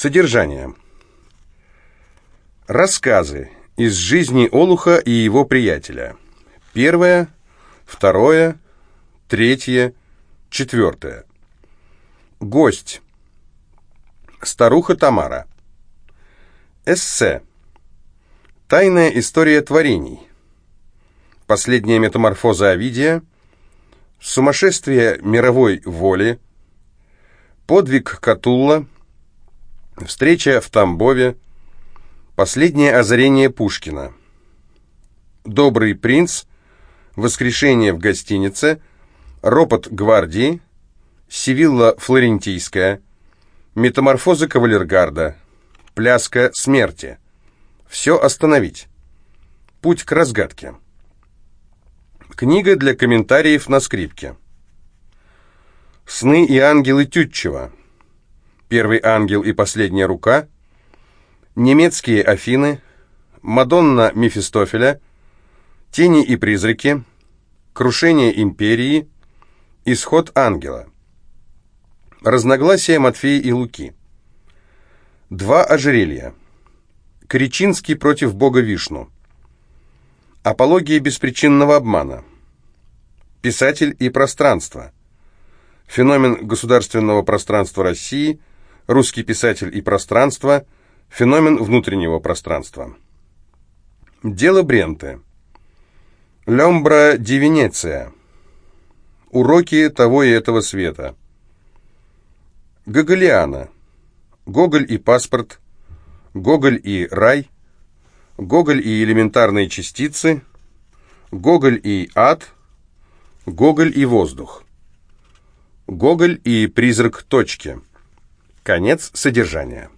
Содержание. Рассказы из жизни Олуха и его приятеля. Первое, второе, третье, четвертое. Гость. Старуха Тамара. Эссе. Тайная история творений. Последняя метаморфоза Овидия. Сумасшествие мировой воли. Подвиг Катулла. Встреча в Тамбове. Последнее озарение Пушкина. Добрый принц. Воскрешение в гостинице. Ропот гвардии. Сивилла Флорентийская. Метаморфоза кавалергарда. Пляска смерти. Все остановить. Путь к разгадке. Книга для комментариев на скрипке. Сны и ангелы Тютчева. Первый ангел и последняя рука. Немецкие Афины. Мадонна Мефистофеля. Тени и призраки. Крушение империи. Исход ангела. Разногласия Матфея и Луки. Два ожерелья. Кричинский против бога Вишну. Апология беспричинного обмана. Писатель и пространство. Феномен государственного пространства России. Русский писатель и пространство. Феномен внутреннего пространства. Дело Бренте. Лембра ди Венеция. Уроки того и этого света. Гоголиана. Гоголь и паспорт. Гоголь и рай. Гоголь и элементарные частицы. Гоголь и ад. Гоголь и воздух. Гоголь и призрак точки. Конец содержания.